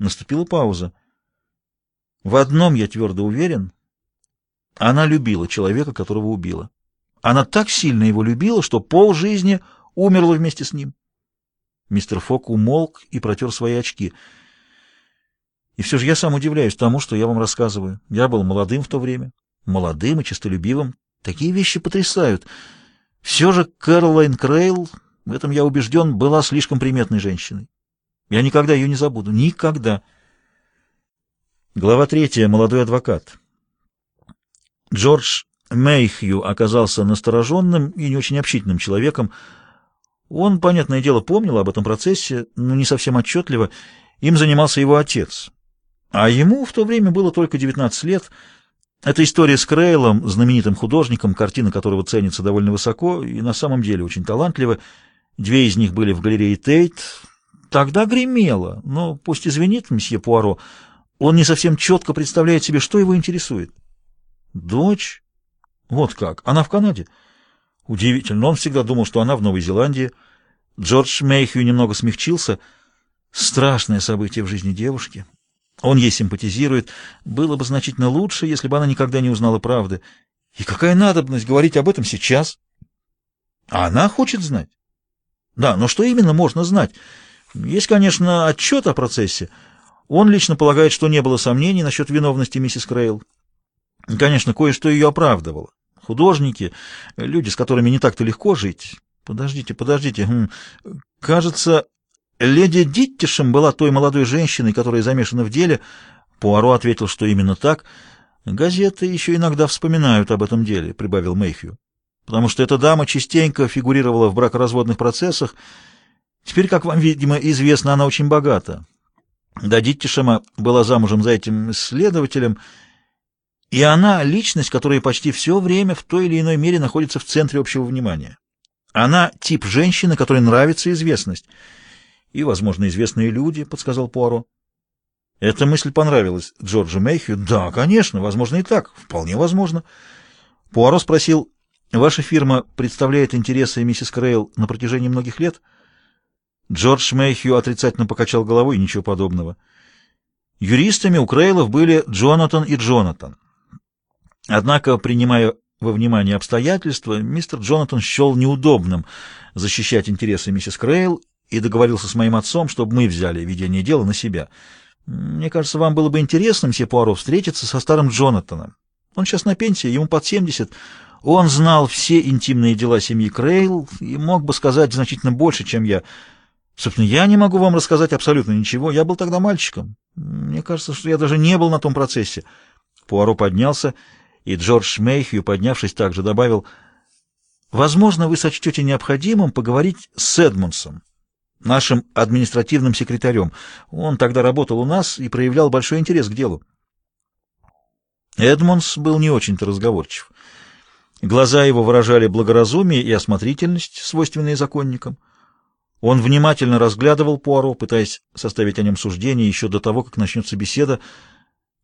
Наступила пауза. В одном я твердо уверен. Она любила человека, которого убила. Она так сильно его любила, что полжизни умерла вместе с ним. Мистер Фок умолк и протер свои очки. И все же я сам удивляюсь тому, что я вам рассказываю. Я был молодым в то время, молодым и честолюбивым. Такие вещи потрясают. Все же Кэролайн Крейл, в этом я убежден, была слишком приметной женщиной. Я никогда ее не забуду. Никогда. Глава третья. Молодой адвокат. Джордж Мейхью оказался настороженным и не очень общительным человеком. Он, понятное дело, помнил об этом процессе, но не совсем отчетливо. Им занимался его отец. А ему в то время было только 19 лет. Эта история с Крейлом, знаменитым художником, картина которого ценится довольно высоко и на самом деле очень талантливо. Две из них были в галерее Тейт. Тогда гремело, но пусть извинит месье Пуаро, он не совсем четко представляет себе, что его интересует. Дочь? Вот как. Она в Канаде? Удивительно. Он всегда думал, что она в Новой Зеландии. Джордж Мейхью немного смягчился. Страшное событие в жизни девушки. Он ей симпатизирует. Было бы значительно лучше, если бы она никогда не узнала правды. И какая надобность говорить об этом сейчас? А она хочет знать. Да, но что именно можно знать? Есть, конечно, отчет о процессе. Он лично полагает, что не было сомнений насчет виновности миссис Крейл. Конечно, кое-что ее оправдывало. Художники, люди, с которыми не так-то легко жить. Подождите, подождите. Хм. Кажется, леди Диттишем была той молодой женщиной, которая замешана в деле. Пуаро ответил, что именно так. Газеты еще иногда вспоминают об этом деле, прибавил Мэйхью. Потому что эта дама частенько фигурировала в бракоразводных процессах. Теперь, как вам, видимо, известно, она очень богата. Да, Диттишема была замужем за этим следователем, и она — личность, которая почти все время в той или иной мере находится в центре общего внимания. Она — тип женщины, которой нравится известность. И, возможно, известные люди, — подсказал Пуаро. Эта мысль понравилась Джорджу Мейхью. Да, конечно, возможно и так. Вполне возможно. Пуаро спросил, ваша фирма представляет интересы миссис Крейл на протяжении многих лет? Джордж Мейхью отрицательно покачал головой, ничего подобного. Юристами у Крейлов были Джонатан и Джонатан. Однако, принимая во внимание обстоятельства, мистер Джонатан счел неудобным защищать интересы миссис Крейл и договорился с моим отцом, чтобы мы взяли ведение дела на себя. Мне кажется, вам было бы интересно, мсье Пуаро, встретиться со старым Джонатаном. Он сейчас на пенсии, ему под 70. Он знал все интимные дела семьи Крейл и мог бы сказать значительно больше, чем я. Собственно, я не могу вам рассказать абсолютно ничего. Я был тогда мальчиком. Мне кажется, что я даже не был на том процессе. Пуаро поднялся и Джордж Мейхью, поднявшись, также добавил, «Возможно, вы сочтете необходимым поговорить с Эдмунсом, нашим административным секретарем. Он тогда работал у нас и проявлял большой интерес к делу». Эдмунс был не очень-то разговорчив. Глаза его выражали благоразумие и осмотрительность, свойственные законникам. Он внимательно разглядывал Пуаро, пытаясь составить о нем суждение еще до того, как начнется беседа.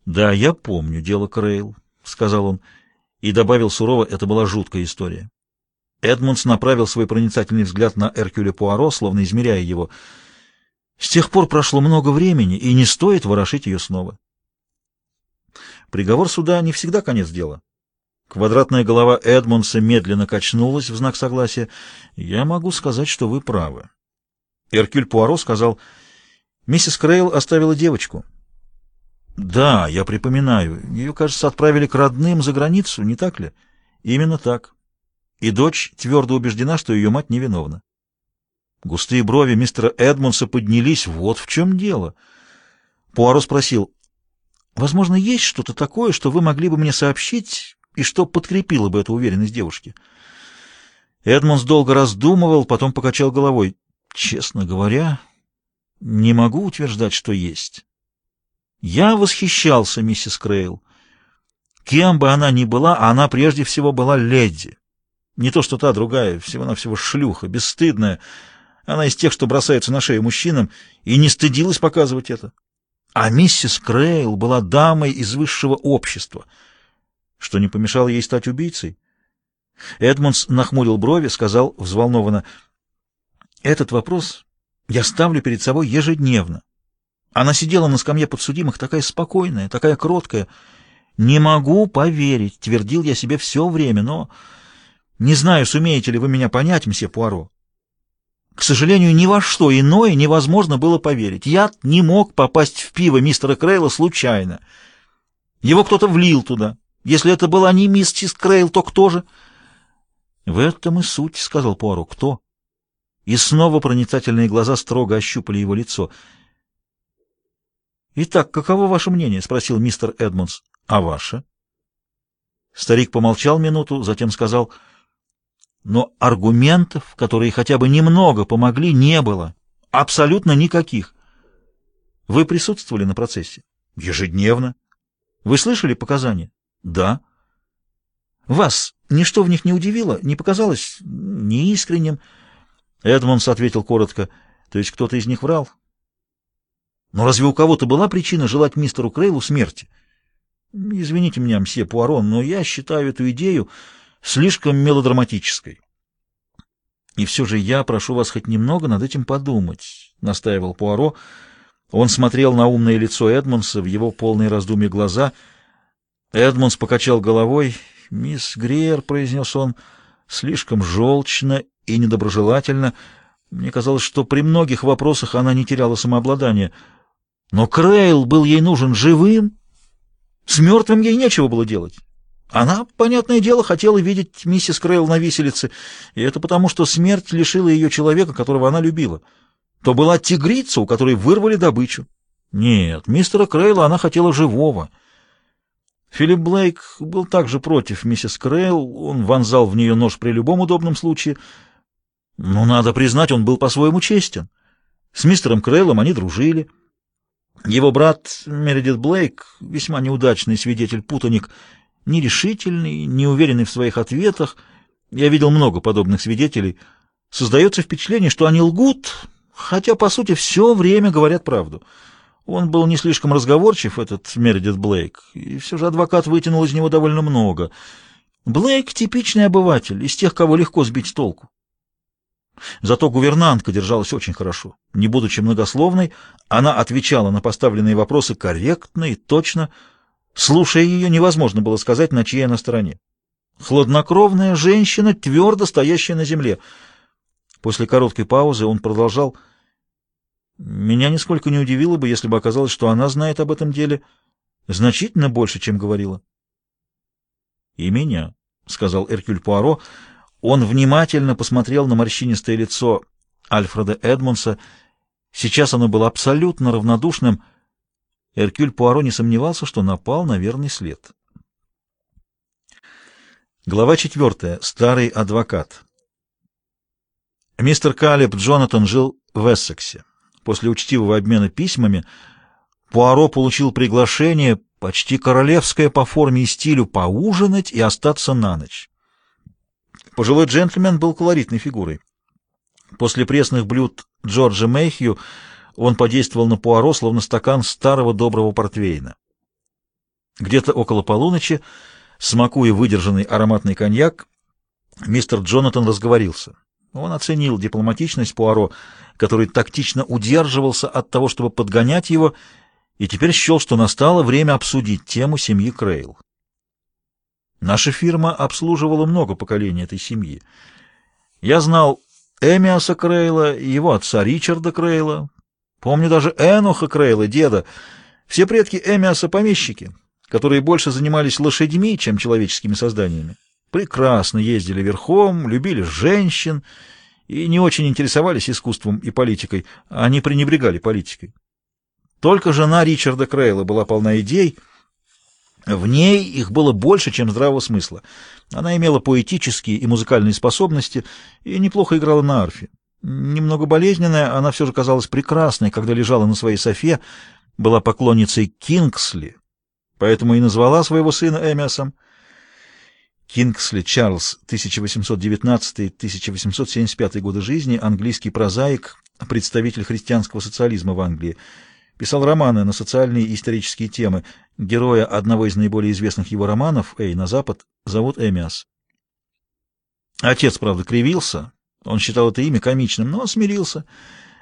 «Да, я помню дело Крейл», — сказал он, и добавил сурово, это была жуткая история. Эдмундс направил свой проницательный взгляд на Эркюля Пуаро, словно измеряя его. С тех пор прошло много времени, и не стоит ворошить ее снова. Приговор суда не всегда конец дела. Квадратная голова Эдмундса медленно качнулась в знак согласия. «Я могу сказать, что вы правы». Эркюль Пуаро сказал, «Миссис Крейл оставила девочку». Да, я припоминаю. Ее, кажется, отправили к родным за границу, не так ли? Именно так. И дочь твердо убеждена, что ее мать невиновна. Густые брови мистера Эдмонса поднялись. Вот в чем дело. Пуаро спросил, «Возможно, есть что-то такое, что вы могли бы мне сообщить и что подкрепило бы эту уверенность девушки?» Эдмонс долго раздумывал, потом покачал головой. «Честно говоря, не могу утверждать, что есть». Я восхищался миссис Крейл. Кем бы она ни была, она прежде всего была леди. Не то что та другая, всего-навсего шлюха, бесстыдная. Она из тех, что бросаются на шею мужчинам, и не стыдилась показывать это. А миссис Крейл была дамой из высшего общества, что не помешало ей стать убийцей. Эдмундс нахмурил брови, сказал взволнованно, «Этот вопрос я ставлю перед собой ежедневно. Она сидела на скамье подсудимых, такая спокойная, такая кроткая. «Не могу поверить», — твердил я себе все время, но... Не знаю, сумеете ли вы меня понять, мсье Пуаро. К сожалению, ни во что иное невозможно было поверить. Я не мог попасть в пиво мистера Крейла случайно. Его кто-то влил туда. Если это была не миссис Крейл, то кто же? — В этом и суть, — сказал Пуаро. — Кто? И снова проницательные глаза строго ощупали его лицо. — Итак, каково ваше мнение? — спросил мистер Эдмонс. — А ваше? Старик помолчал минуту, затем сказал — но аргументов, которые хотя бы немного помогли, не было. Абсолютно никаких. Вы присутствовали на процессе? Ежедневно. Вы слышали показания? Да. Вас ничто в них не удивило, не показалось неискренним? Эдмонс ответил коротко. То есть кто-то из них врал? Но разве у кого-то была причина желать мистеру Крейлу смерти? Извините меня, мсье Пуарон, но я считаю эту идею слишком мелодраматической. И все же я прошу вас хоть немного над этим подумать, — настаивал Пуаро. Он смотрел на умное лицо Эдмонса, в его полные раздумья глаза. Эдмонс покачал головой. «Мисс Гриер», — произнес он, — «слишком желчно и недоброжелательно. Мне казалось, что при многих вопросах она не теряла самообладания. Но Крейл был ей нужен живым. С мертвым ей нечего было делать. Она, понятное дело, хотела видеть миссис Крейл на виселице, и это потому, что смерть лишила ее человека, которого она любила. То была тигрица, у которой вырвали добычу. Нет, мистера Крейла она хотела живого. Филипп Блейк был также против миссис Крейл, он вонзал в нее нож при любом удобном случае. Но, надо признать, он был по-своему честен. С мистером Крейлом они дружили. Его брат Мередит Блейк, весьма неудачный свидетель-путаник, нерешительный, неуверенный в своих ответах. Я видел много подобных свидетелей. Создается впечатление, что они лгут, хотя, по сути, все время говорят правду. Он был не слишком разговорчив, этот Мередит Блейк, и все же адвокат вытянул из него довольно много. Блейк — типичный обыватель, из тех, кого легко сбить с толку. Зато гувернантка держалась очень хорошо. Не будучи многословной, она отвечала на поставленные вопросы корректно и точно, Слушая ее, невозможно было сказать, на чьей она стороне. Хладнокровная женщина, твердо стоящая на земле. После короткой паузы он продолжал. Меня нисколько не удивило бы, если бы оказалось, что она знает об этом деле значительно больше, чем говорила. — И меня, — сказал Эркюль Пуаро. Он внимательно посмотрел на морщинистое лицо Альфреда Эдмонса. Сейчас оно было абсолютно равнодушным — Эркюль Пуаро не сомневался, что напал на верный след. Глава четвертая. Старый адвокат. Мистер Калеб Джонатан жил в Эссексе. После учтивого обмена письмами Пуаро получил приглашение, почти королевское по форме и стилю, поужинать и остаться на ночь. Пожилой джентльмен был колоритной фигурой. После пресных блюд Джорджа Мэйхью он подействовал на Пуаро, словно стакан старого доброго портвейна. Где-то около полуночи, смакуя выдержанный ароматный коньяк, мистер Джонатан разговорился. Он оценил дипломатичность Пуаро, который тактично удерживался от того, чтобы подгонять его, и теперь счел, что настало время обсудить тему семьи Крейл. Наша фирма обслуживала много поколений этой семьи. Я знал Эмиаса Крейла, его отца Ричарда Крейла, Помню даже Эноха Крейла, деда. Все предки Эмиаса — помещики, которые больше занимались лошадьми, чем человеческими созданиями. Прекрасно ездили верхом, любили женщин и не очень интересовались искусством и политикой. Они пренебрегали политикой. Только жена Ричарда Крейла была полна идей. В ней их было больше, чем здравого смысла. Она имела поэтические и музыкальные способности и неплохо играла на арфе. Немного болезненная, она все же казалась прекрасной, когда лежала на своей софе, была поклонницей Кингсли, поэтому и назвала своего сына Эмиасом. Кингсли Чарльз, 1819-1875 годы жизни, английский прозаик, представитель христианского социализма в Англии. Писал романы на социальные и исторические темы. Героя одного из наиболее известных его романов «Эй, на запад» зовут Эмиас. Отец, правда, кривился, он считал это имя комичным, но смирился.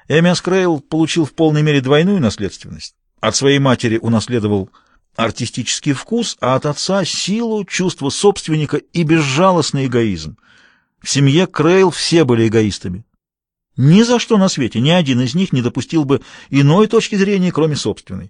Эмиас Крейл получил в полной мере двойную наследственность. От своей матери унаследовал артистический вкус, а от отца — силу, чувство собственника и безжалостный эгоизм. В семье Крейл все были эгоистами. Ни за что на свете ни один из них не допустил бы иной точки зрения, кроме собственной.